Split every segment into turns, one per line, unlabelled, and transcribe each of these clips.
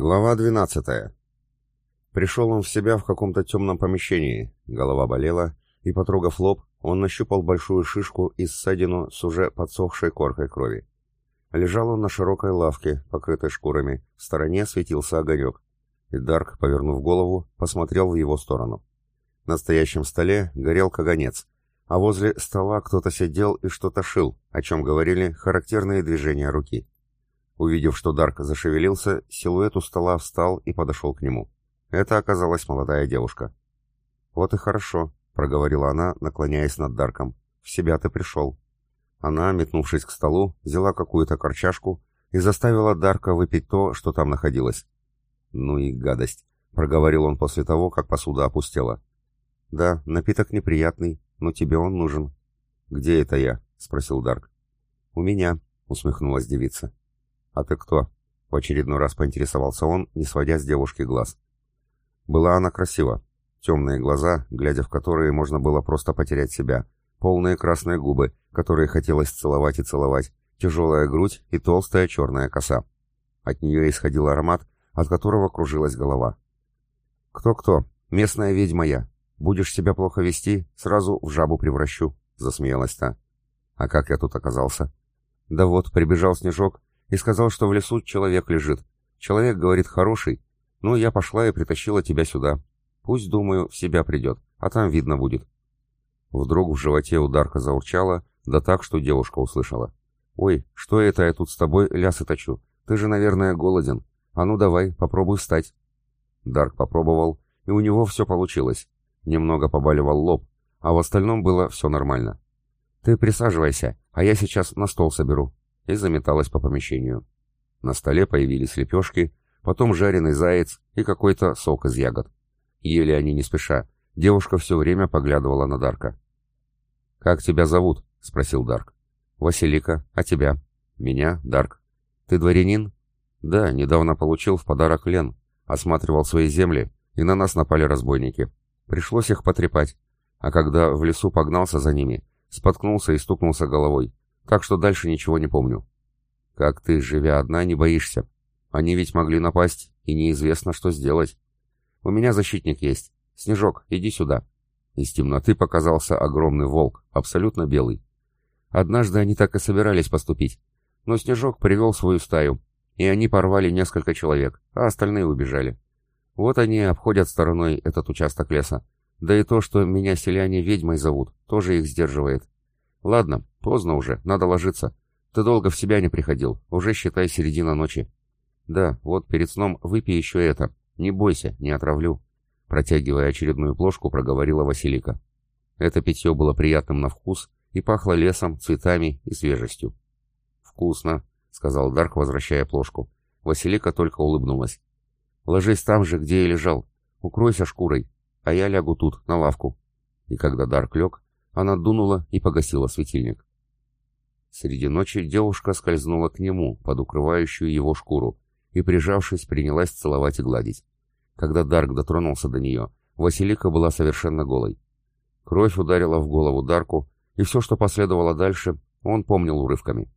Глава 12. Пришел он в себя в каком-то темном помещении, голова болела, и, потрогав лоб, он нащупал большую шишку и ссадину с уже подсохшей коркой крови. Лежал он на широкой лавке, покрытой шкурами, в стороне светился огонек, и Дарк, повернув голову, посмотрел в его сторону. На стоящем столе горел каганец, а возле стола кто-то сидел и что-то шил, о чем говорили характерные движения руки. Увидев, что Дарк зашевелился, силуэт у стола встал и подошел к нему. Это оказалась молодая девушка. «Вот и хорошо», — проговорила она, наклоняясь над Дарком. «В себя ты пришел». Она, метнувшись к столу, взяла какую-то корчашку и заставила Дарка выпить то, что там находилось. «Ну и гадость», — проговорил он после того, как посуда опустела. «Да, напиток неприятный, но тебе он нужен». «Где это я?» — спросил Дарк. «У меня», — усмехнулась девица. «А ты кто?» — в очередной раз поинтересовался он, не сводя с девушки глаз. Была она красива. Темные глаза, глядя в которые можно было просто потерять себя. Полные красные губы, которые хотелось целовать и целовать. Тяжелая грудь и толстая черная коса. От нее исходил аромат, от которого кружилась голова. «Кто-кто? Местная ведьма я. Будешь себя плохо вести, сразу в жабу превращу», — засмеялась та. «А как я тут оказался?» «Да вот, прибежал снежок, и сказал, что в лесу человек лежит. Человек, говорит, хороший. Ну, я пошла и притащила тебя сюда. Пусть, думаю, в себя придет, а там видно будет». Вдруг в животе ударка заурчала, да так, что девушка услышала. «Ой, что это я тут с тобой лясы точу? Ты же, наверное, голоден. А ну давай, попробуй встать». Дарк попробовал, и у него все получилось. Немного побаливал лоб, а в остальном было все нормально. «Ты присаживайся, а я сейчас на стол соберу», и заметалась по помещению. На столе появились лепешки, потом жареный заяц и какой-то сок из ягод. Ели они не спеша. Девушка все время поглядывала на Дарка. «Как тебя зовут?» — спросил Дарк. «Василика. А тебя?» «Меня, Дарк. Ты дворянин?» «Да, недавно получил в подарок Лен. Осматривал свои земли, и на нас напали разбойники. Пришлось их потрепать. А когда в лесу погнался за ними, споткнулся и стукнулся головой. Так что дальше ничего не помню. Как ты, живя одна, не боишься? Они ведь могли напасть, и неизвестно, что сделать. У меня защитник есть. Снежок, иди сюда. Из темноты показался огромный волк, абсолютно белый. Однажды они так и собирались поступить. Но Снежок привел свою стаю, и они порвали несколько человек, а остальные убежали. Вот они обходят стороной этот участок леса. Да и то, что меня селяне ведьмой зовут, тоже их сдерживает. Ладно, Поздно уже, надо ложиться. Ты долго в себя не приходил, уже считай середина ночи. Да, вот перед сном выпей еще это. Не бойся, не отравлю. Протягивая очередную плошку, проговорила Василика. Это питье было приятным на вкус и пахло лесом, цветами и свежестью. «Вкусно», — сказал Дарк, возвращая плошку. Василика только улыбнулась. «Ложись там же, где и лежал. Укройся шкурой, а я лягу тут, на лавку». И когда Дарк лег, она дунула и погасила светильник. Среди ночи девушка скользнула к нему под укрывающую его шкуру и, прижавшись, принялась целовать и гладить. Когда Дарк дотронулся до нее, Василика была совершенно голой. Кровь ударила в голову Дарку, и все, что последовало дальше, он помнил урывками.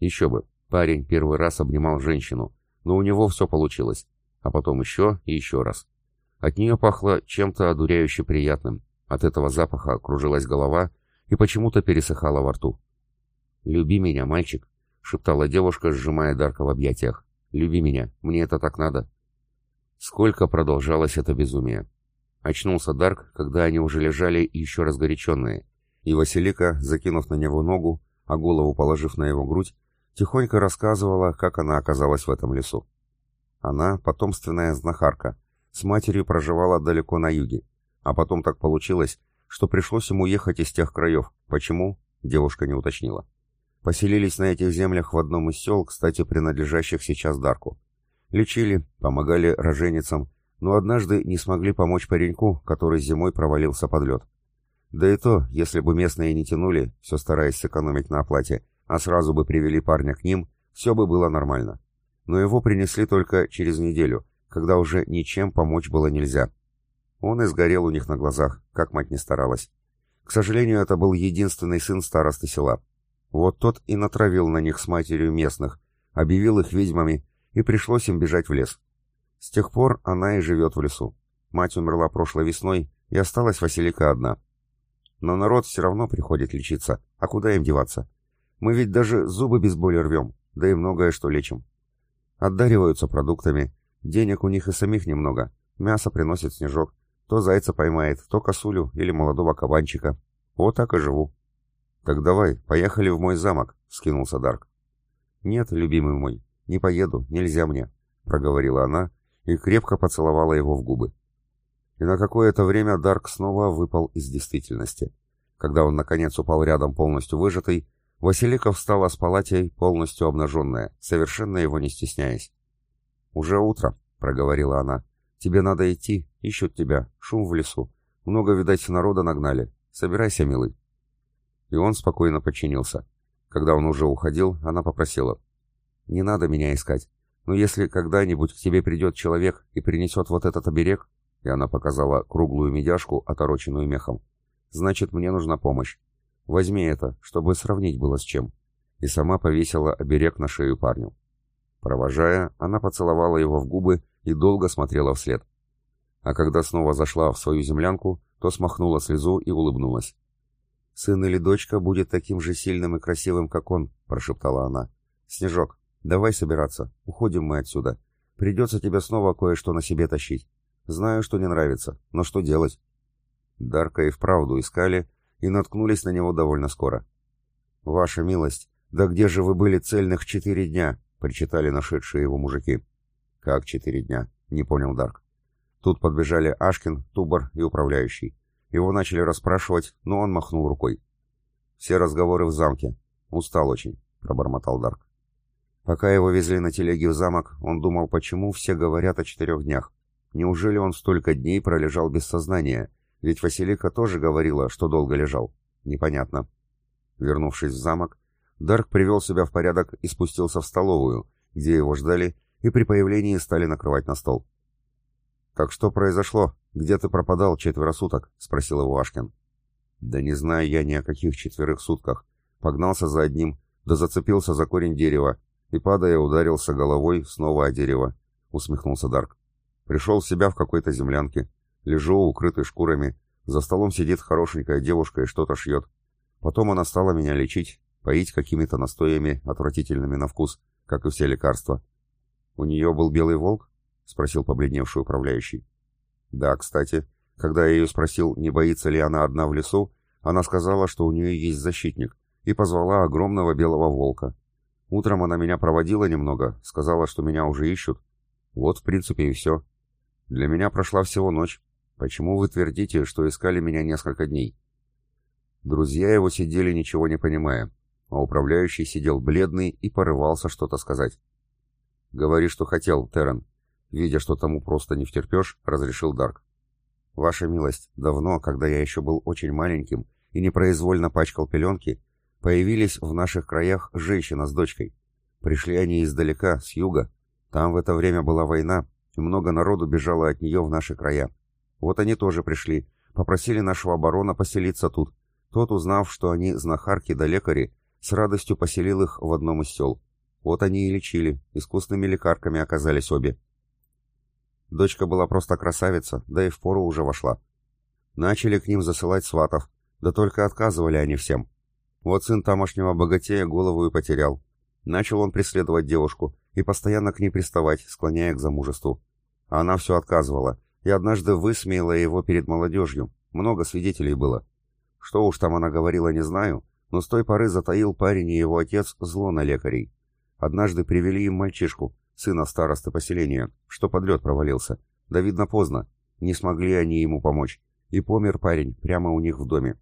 Еще бы, парень первый раз обнимал женщину, но у него все получилось, а потом еще и еще раз. От нее пахло чем-то одуряюще приятным, от этого запаха кружилась голова и почему-то пересыхала во рту. «Люби меня, мальчик», — шептала девушка, сжимая Дарка в объятиях. «Люби меня, мне это так надо». Сколько продолжалось это безумие. Очнулся Дарк, когда они уже лежали еще разгоряченные, и Василика, закинув на него ногу, а голову положив на его грудь, тихонько рассказывала, как она оказалась в этом лесу. Она потомственная знахарка, с матерью проживала далеко на юге, а потом так получилось, что пришлось ему ехать из тех краев. Почему? Девушка не уточнила. Поселились на этих землях в одном из сел, кстати, принадлежащих сейчас Дарку. Лечили, помогали роженицам, но однажды не смогли помочь пареньку, который зимой провалился под лед. Да и то, если бы местные не тянули, все стараясь сэкономить на оплате, а сразу бы привели парня к ним, все бы было нормально. Но его принесли только через неделю, когда уже ничем помочь было нельзя. Он и сгорел у них на глазах, как мать не старалась. К сожалению, это был единственный сын старосты села. Вот тот и натравил на них с матерью местных, объявил их ведьмами, и пришлось им бежать в лес. С тех пор она и живет в лесу. Мать умерла прошлой весной, и осталась Василика одна. Но народ все равно приходит лечиться, а куда им деваться? Мы ведь даже зубы без боли рвем, да и многое что лечим. Отдариваются продуктами, денег у них и самих немного, мясо приносит снежок, то зайца поймает, то косулю или молодого кабанчика. Вот так и живу. «Так давай, поехали в мой замок», — вскинулся Дарк. «Нет, любимый мой, не поеду, нельзя мне», — проговорила она и крепко поцеловала его в губы. И на какое-то время Дарк снова выпал из действительности. Когда он, наконец, упал рядом полностью выжатый, Василика встала с палатей, полностью обнаженная, совершенно его не стесняясь. «Уже утро», — проговорила она. «Тебе надо идти, ищут тебя, шум в лесу. Много, видать, народа нагнали. Собирайся, милый» и он спокойно подчинился. Когда он уже уходил, она попросила. «Не надо меня искать. Но если когда-нибудь к тебе придет человек и принесет вот этот оберег...» И она показала круглую медяшку, отороченную мехом. «Значит, мне нужна помощь. Возьми это, чтобы сравнить было с чем». И сама повесила оберег на шею парню. Провожая, она поцеловала его в губы и долго смотрела вслед. А когда снова зашла в свою землянку, то смахнула слезу и улыбнулась. Сын или дочка будет таким же сильным и красивым, как он, прошептала она. Снежок, давай собираться. Уходим мы отсюда. Придется тебе снова кое-что на себе тащить. Знаю, что не нравится, но что делать? Дарка и вправду искали и наткнулись на него довольно скоро. Ваша милость, да где же вы были цельных четыре дня? причитали нашедшие его мужики. Как четыре дня? не понял Дарк. Тут подбежали Ашкин, Тубар и управляющий. Его начали расспрашивать, но он махнул рукой. «Все разговоры в замке. Устал очень», — пробормотал Дарк. Пока его везли на телеге в замок, он думал, почему все говорят о четырех днях. Неужели он столько дней пролежал без сознания? Ведь Василика тоже говорила, что долго лежал. Непонятно. Вернувшись в замок, Дарк привел себя в порядок и спустился в столовую, где его ждали и при появлении стали накрывать на стол. «Так что произошло?» «Где ты пропадал четверо суток?» — спросил его Ашкин. «Да не знаю я ни о каких четверых сутках. Погнался за одним, да зацепился за корень дерева, и, падая, ударился головой снова о дерево», — усмехнулся Дарк. «Пришел в себя в какой-то землянке. Лежу, укрытый шкурами. За столом сидит хорошенькая девушка и что-то шьет. Потом она стала меня лечить, поить какими-то настоями, отвратительными на вкус, как и все лекарства. «У нее был белый волк?» — спросил побледневший управляющий. Да, кстати, когда я ее спросил, не боится ли она одна в лесу, она сказала, что у нее есть защитник, и позвала огромного белого волка. Утром она меня проводила немного, сказала, что меня уже ищут. Вот, в принципе, и все. Для меня прошла всего ночь. Почему вы твердите, что искали меня несколько дней? Друзья его сидели, ничего не понимая, а управляющий сидел бледный и порывался что-то сказать. «Говори, что хотел, Террен», видя, что тому просто не втерпешь, разрешил Дарк. «Ваша милость, давно, когда я еще был очень маленьким и непроизвольно пачкал пеленки, появились в наших краях женщина с дочкой. Пришли они издалека, с юга. Там в это время была война, и много народу бежало от нее в наши края. Вот они тоже пришли, попросили нашего барона поселиться тут. Тот, узнав, что они знахарки да лекари, с радостью поселил их в одном из сел. Вот они и лечили, искусными лекарками оказались обе. Дочка была просто красавица, да и в пору уже вошла. Начали к ним засылать сватов, да только отказывали они всем. Вот сын тамошнего богатея голову и потерял. Начал он преследовать девушку и постоянно к ней приставать, склоняя к замужеству. А она все отказывала, и однажды высмеяла его перед молодежью. Много свидетелей было. Что уж там она говорила, не знаю, но с той поры затаил парень и его отец зло на лекарей. Однажды привели им мальчишку, сына старосты поселения, что подлед провалился. Да видно поздно. Не смогли они ему помочь. И помер парень прямо у них в доме.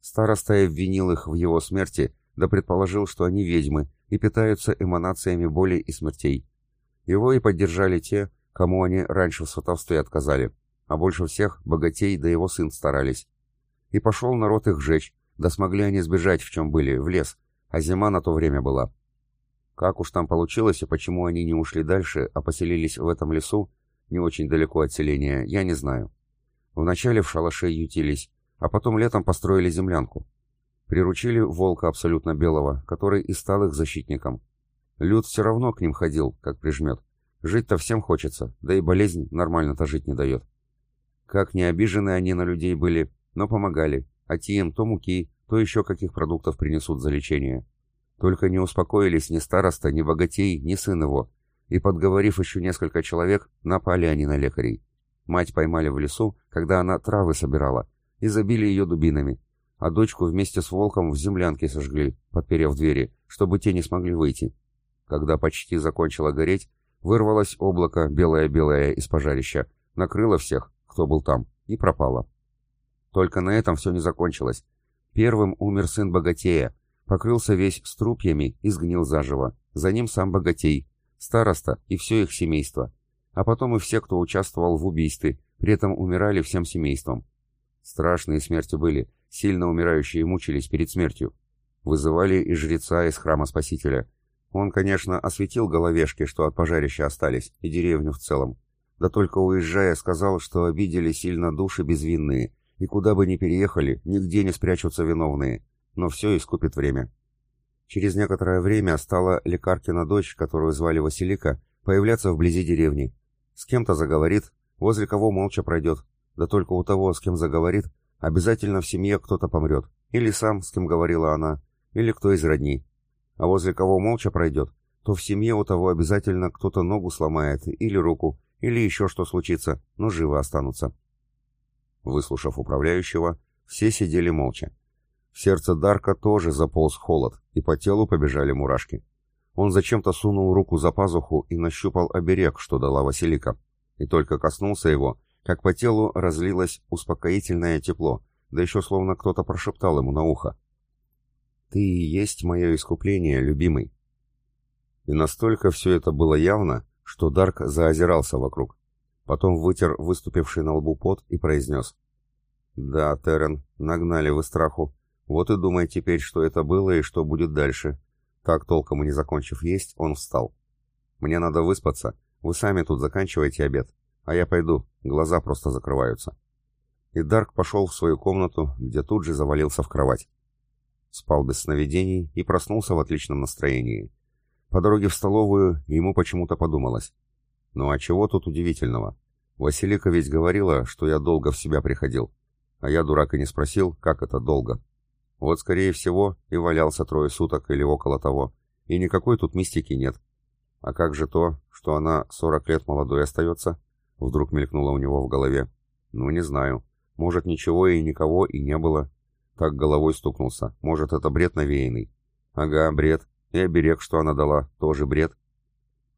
Староста обвинил их в его смерти, да предположил, что они ведьмы и питаются эманациями боли и смертей. Его и поддержали те, кому они раньше в сватовстве отказали, а больше всех богатей да его сын старались. И пошел народ их жечь, да смогли они сбежать, в чем были, в лес, а зима на то время была. Как уж там получилось и почему они не ушли дальше, а поселились в этом лесу, не очень далеко от селения, я не знаю. Вначале в шалаше ютились, а потом летом построили землянку. Приручили волка абсолютно белого, который и стал их защитником. Люд все равно к ним ходил, как прижмет. Жить-то всем хочется, да и болезнь нормально-то жить не дает. Как не обижены они на людей были, но помогали, а те им то муки, то еще каких продуктов принесут за лечение. Только не успокоились ни староста, ни богатей, ни сын его, и, подговорив еще несколько человек, напали они на лекарей. Мать поймали в лесу, когда она травы собирала, и забили ее дубинами, а дочку вместе с волком в землянке сожгли, подперев двери, чтобы те не смогли выйти. Когда почти закончило гореть, вырвалось облако белое-белое из пожарища, накрыло всех, кто был там, и пропало. Только на этом все не закончилось. Первым умер сын богатея, покрылся весь струпьями и сгнил заживо. За ним сам богатей, староста и все их семейство. А потом и все, кто участвовал в убийстве, при этом умирали всем семейством. Страшные смерти были, сильно умирающие мучились перед смертью. Вызывали и жреца из храма Спасителя. Он, конечно, осветил головешки, что от пожарища остались, и деревню в целом. Да только уезжая сказал, что обидели сильно души безвинные, и куда бы ни переехали, нигде не спрячутся виновные но все искупит время. Через некоторое время стала лекаркина дочь, которую звали Василика, появляться вблизи деревни. С кем-то заговорит, возле кого молча пройдет, да только у того, с кем заговорит, обязательно в семье кто-то помрет, или сам, с кем говорила она, или кто из родни. А возле кого молча пройдет, то в семье у того обязательно кто-то ногу сломает, или руку, или еще что случится, но живы останутся. Выслушав управляющего, все сидели молча. В сердце Дарка тоже заполз холод, и по телу побежали мурашки. Он зачем-то сунул руку за пазуху и нащупал оберег, что дала Василика. И только коснулся его, как по телу разлилось успокоительное тепло, да еще словно кто-то прошептал ему на ухо. «Ты и есть мое искупление, любимый». И настолько все это было явно, что Дарк заозирался вокруг. Потом вытер выступивший на лбу пот и произнес. «Да, Террен, нагнали вы страху. Вот и думай теперь, что это было и что будет дальше. Так, толком и не закончив есть, он встал. Мне надо выспаться. Вы сами тут заканчивайте обед. А я пойду. Глаза просто закрываются. И Дарк пошел в свою комнату, где тут же завалился в кровать. Спал без сновидений и проснулся в отличном настроении. По дороге в столовую ему почему-то подумалось. Ну а чего тут удивительного? Василика ведь говорила, что я долго в себя приходил. А я, дурак, и не спросил, как это долго. Вот, скорее всего, и валялся трое суток или около того. И никакой тут мистики нет. А как же то, что она сорок лет молодой остается? Вдруг мелькнуло у него в голове. Ну, не знаю. Может, ничего и никого и не было. Так головой стукнулся. Может, это бред навеянный. Ага, бред. И оберег, что она дала, тоже бред.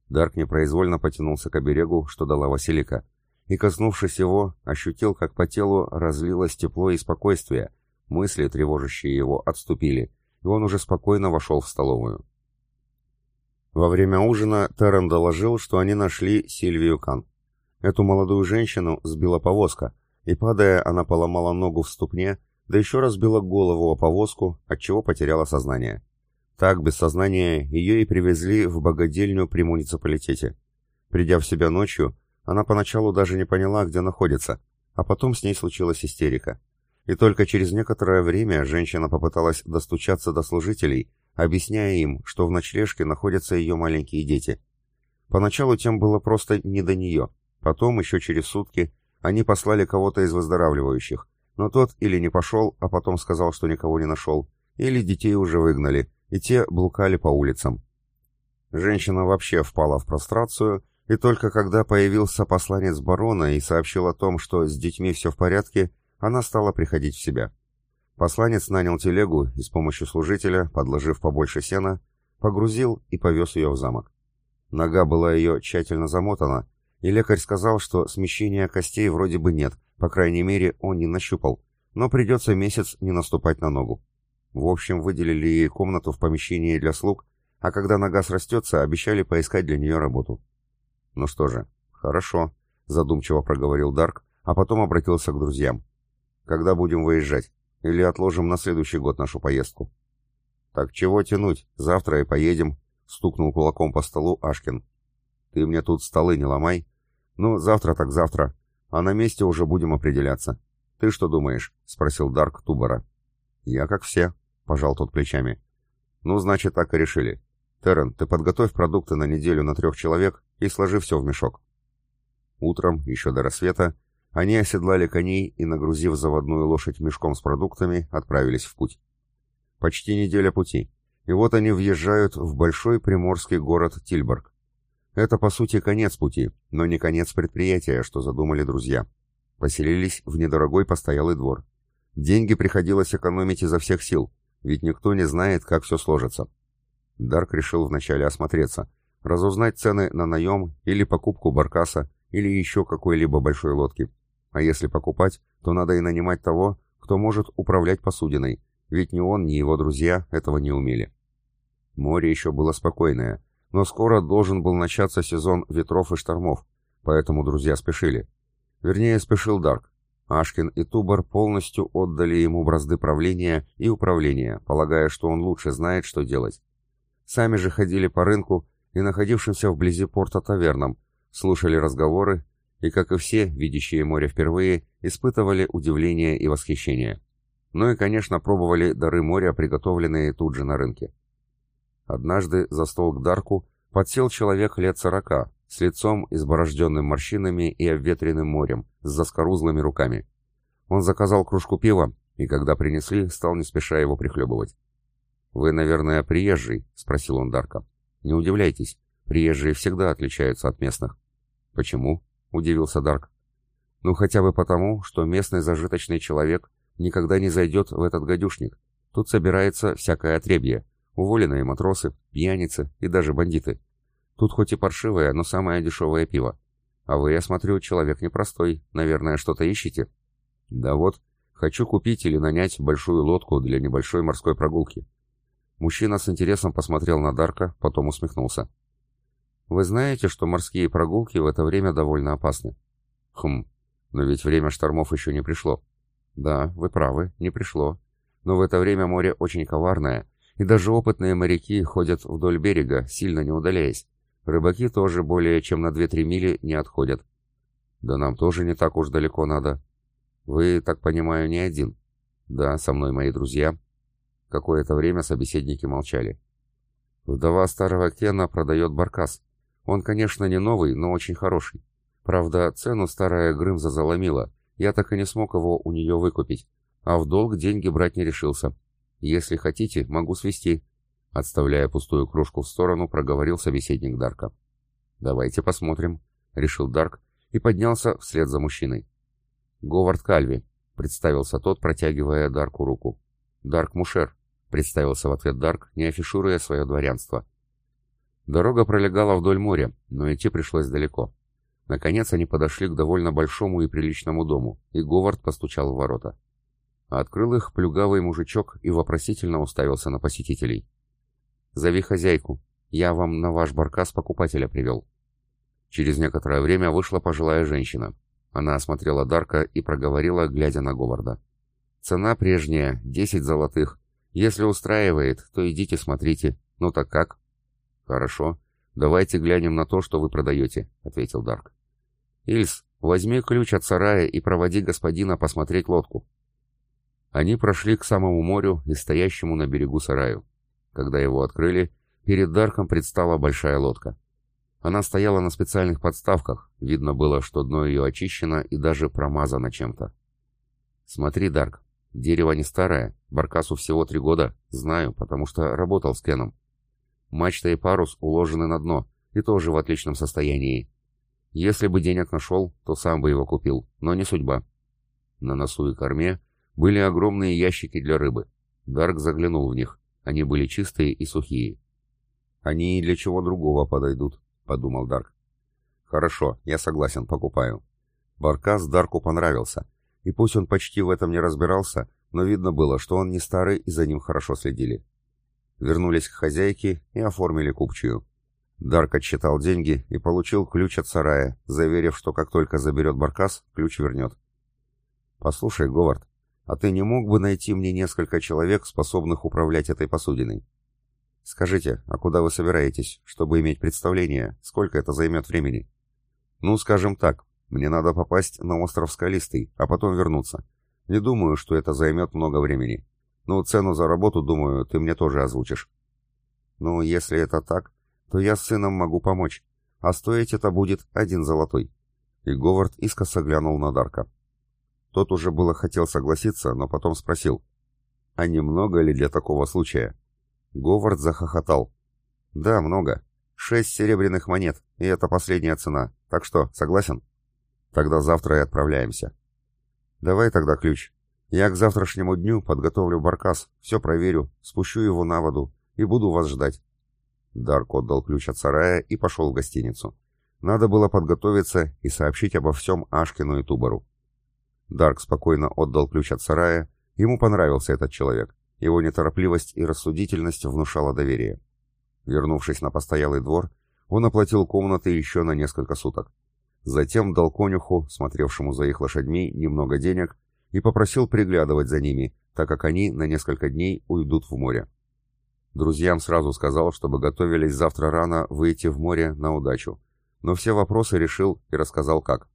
Дарк непроизвольно потянулся к оберегу, что дала Василика, и, коснувшись его, ощутил, как по телу разлилось тепло и спокойствие, Мысли, тревожащие его, отступили, и он уже спокойно вошел в столовую. Во время ужина Террен доложил, что они нашли Сильвию Кан. Эту молодую женщину сбила повозка, и, падая, она поломала ногу в ступне, да еще разбила голову о повозку, отчего потеряла сознание. Так, без сознания, ее и привезли в богадельню при муниципалитете. Придя в себя ночью, она поначалу даже не поняла, где находится, а потом с ней случилась истерика и только через некоторое время женщина попыталась достучаться до служителей, объясняя им, что в ночлежке находятся ее маленькие дети. Поначалу тем было просто не до нее, потом, еще через сутки, они послали кого-то из выздоравливающих, но тот или не пошел, а потом сказал, что никого не нашел, или детей уже выгнали, и те блукали по улицам. Женщина вообще впала в прострацию, и только когда появился посланец барона и сообщил о том, что с детьми все в порядке, она стала приходить в себя. Посланец нанял телегу и с помощью служителя, подложив побольше сена, погрузил и повез ее в замок. Нога была ее тщательно замотана, и лекарь сказал, что смещения костей вроде бы нет, по крайней мере, он не нащупал, но придется месяц не наступать на ногу. В общем, выделили ей комнату в помещении для слуг, а когда нога срастется, обещали поискать для нее работу. «Ну что же, хорошо», — задумчиво проговорил Дарк, а потом обратился к друзьям. Когда будем выезжать? Или отложим на следующий год нашу поездку?» «Так чего тянуть? Завтра и поедем», — стукнул кулаком по столу Ашкин. «Ты мне тут столы не ломай. Ну, завтра так завтра. А на месте уже будем определяться. Ты что думаешь?» — спросил Дарк Тубора. «Я как все», — пожал тот плечами. «Ну, значит, так и решили. Террен, ты подготовь продукты на неделю на трех человек и сложи все в мешок». Утром, еще до рассвета, они оседлали коней и, нагрузив заводную лошадь мешком с продуктами, отправились в путь. Почти неделя пути. И вот они въезжают в большой приморский город Тильборг. Это, по сути, конец пути, но не конец предприятия, что задумали друзья. Поселились в недорогой постоялый двор. Деньги приходилось экономить изо всех сил, ведь никто не знает, как все сложится. Дарк решил вначале осмотреться, разузнать цены на наем или покупку баркаса, или еще какой-либо большой лодки. А если покупать, то надо и нанимать того, кто может управлять посудиной, ведь ни он, ни его друзья этого не умели. Море еще было спокойное, но скоро должен был начаться сезон ветров и штормов, поэтому друзья спешили. Вернее, спешил Дарк. Ашкин и Тубар полностью отдали ему бразды правления и управления, полагая, что он лучше знает, что делать. Сами же ходили по рынку и находившимся вблизи порта тавернам, слушали разговоры и, как и все, видящие море впервые, испытывали удивление и восхищение. Ну и, конечно, пробовали дары моря, приготовленные тут же на рынке. Однажды за стол к Дарку подсел человек лет сорока, с лицом изборожденным морщинами и обветренным морем, с заскорузлыми руками. Он заказал кружку пива, и когда принесли, стал не спеша его прихлебывать. «Вы, наверное, приезжий?» — спросил он Дарка. «Не удивляйтесь, приезжие всегда отличаются от местных». «Почему?» удивился Дарк. Ну хотя бы потому, что местный зажиточный человек никогда не зайдет в этот гадюшник. Тут собирается всякое отребье. Уволенные матросы, пьяницы и даже бандиты. Тут хоть и паршивое, но самое дешевое пиво. А вы, я смотрю, человек непростой. Наверное, что-то ищете? Да вот, хочу купить или нанять большую лодку для небольшой морской прогулки. Мужчина с интересом посмотрел на Дарка, потом усмехнулся. Вы знаете, что морские прогулки в это время довольно опасны. Хм, но ведь время штормов еще не пришло. Да, вы правы, не пришло. Но в это время море очень коварное, и даже опытные моряки ходят вдоль берега, сильно не удаляясь. Рыбаки тоже более чем на 2-3 мили не отходят. Да нам тоже не так уж далеко надо. Вы, так понимаю, не один. Да, со мной мои друзья. Какое-то время собеседники молчали. Вдова старого Кена продает баркас, он, конечно, не новый, но очень хороший. Правда, цену старая Грымза заломила. Я так и не смог его у нее выкупить. А в долг деньги брать не решился. Если хотите, могу свести. Отставляя пустую кружку в сторону, проговорил собеседник Дарка. «Давайте посмотрим», — решил Дарк и поднялся вслед за мужчиной. «Говард Кальви», — представился тот, протягивая Дарку руку. «Дарк Мушер», — представился в ответ Дарк, не афишируя свое дворянство. Дорога пролегала вдоль моря, но идти пришлось далеко. Наконец они подошли к довольно большому и приличному дому, и Говард постучал в ворота. Открыл их плюгавый мужичок и вопросительно уставился на посетителей. «Зови хозяйку. Я вам на ваш баркас покупателя привел». Через некоторое время вышла пожилая женщина. Она осмотрела Дарка и проговорила, глядя на Говарда. «Цена прежняя, десять золотых. Если устраивает, то идите смотрите. Ну так как?» «Хорошо. Давайте глянем на то, что вы продаете», — ответил Дарк. «Ильс, возьми ключ от сарая и проводи господина посмотреть лодку». Они прошли к самому морю и стоящему на берегу сараю. Когда его открыли, перед Дарком предстала большая лодка. Она стояла на специальных подставках, видно было, что дно ее очищено и даже промазано чем-то. «Смотри, Дарк, дерево не старое, Баркасу всего три года, знаю, потому что работал с Кеном. Мачта и парус уложены на дно и тоже в отличном состоянии. Если бы денег нашел, то сам бы его купил, но не судьба. На носу и корме были огромные ящики для рыбы. Дарк заглянул в них. Они были чистые и сухие. «Они и для чего другого подойдут», — подумал Дарк. «Хорошо, я согласен, покупаю». Баркас Дарку понравился. И пусть он почти в этом не разбирался, но видно было, что он не старый и за ним хорошо следили вернулись к хозяйке и оформили купчую. Дарк отсчитал деньги и получил ключ от сарая, заверив, что как только заберет баркас, ключ вернет. «Послушай, Говард, а ты не мог бы найти мне несколько человек, способных управлять этой посудиной?» «Скажите, а куда вы собираетесь, чтобы иметь представление, сколько это займет времени?» «Ну, скажем так, мне надо попасть на остров Скалистый, а потом вернуться. Не думаю, что это займет много времени. Ну цену за работу, думаю, ты мне тоже озвучишь. Ну, если это так, то я с сыном могу помочь, а стоить это будет один золотой. И Говард искоса глянул на Дарка. Тот уже было хотел согласиться, но потом спросил. А немного ли для такого случая? Говард захохотал. Да, много. Шесть серебряных монет, и это последняя цена. Так что, согласен? Тогда завтра и отправляемся. Давай тогда ключ, я к завтрашнему дню подготовлю баркас, все проверю, спущу его на воду и буду вас ждать. Дарк отдал ключ от сарая и пошел в гостиницу. Надо было подготовиться и сообщить обо всем Ашкину и Тубару. Дарк спокойно отдал ключ от сарая, ему понравился этот человек. Его неторопливость и рассудительность внушала доверие. Вернувшись на постоялый двор, он оплатил комнаты еще на несколько суток. Затем дал конюху, смотревшему за их лошадьми, немного денег и попросил приглядывать за ними, так как они на несколько дней уйдут в море. Друзьям сразу сказал, чтобы готовились завтра рано выйти в море на удачу, но все вопросы решил и рассказал как.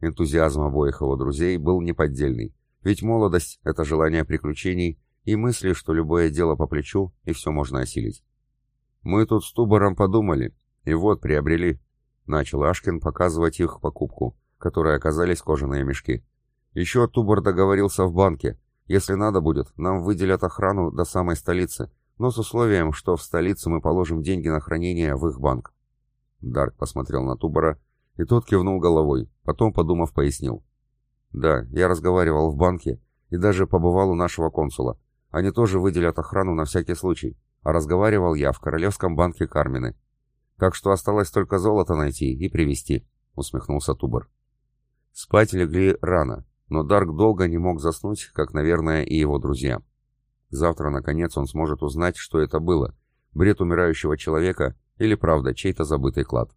Энтузиазм обоих его друзей был неподдельный, ведь молодость — это желание приключений и мысли, что любое дело по плечу и все можно осилить. «Мы тут с Тубором подумали, и вот приобрели», — начал Ашкин показывать их покупку, которые оказались кожаные мешки, еще Тубор договорился в банке. Если надо будет, нам выделят охрану до самой столицы, но с условием, что в столице мы положим деньги на хранение в их банк. Дарк посмотрел на Тубора, и тот кивнул головой, потом, подумав, пояснил. «Да, я разговаривал в банке и даже побывал у нашего консула. Они тоже выделят охрану на всякий случай, а разговаривал я в Королевском банке Кармины. Так что осталось только золото найти и привезти», — усмехнулся Тубор. Спать легли рано, но Дарк долго не мог заснуть, как, наверное, и его друзья. Завтра, наконец, он сможет узнать, что это было. Бред умирающего человека или, правда, чей-то забытый клад.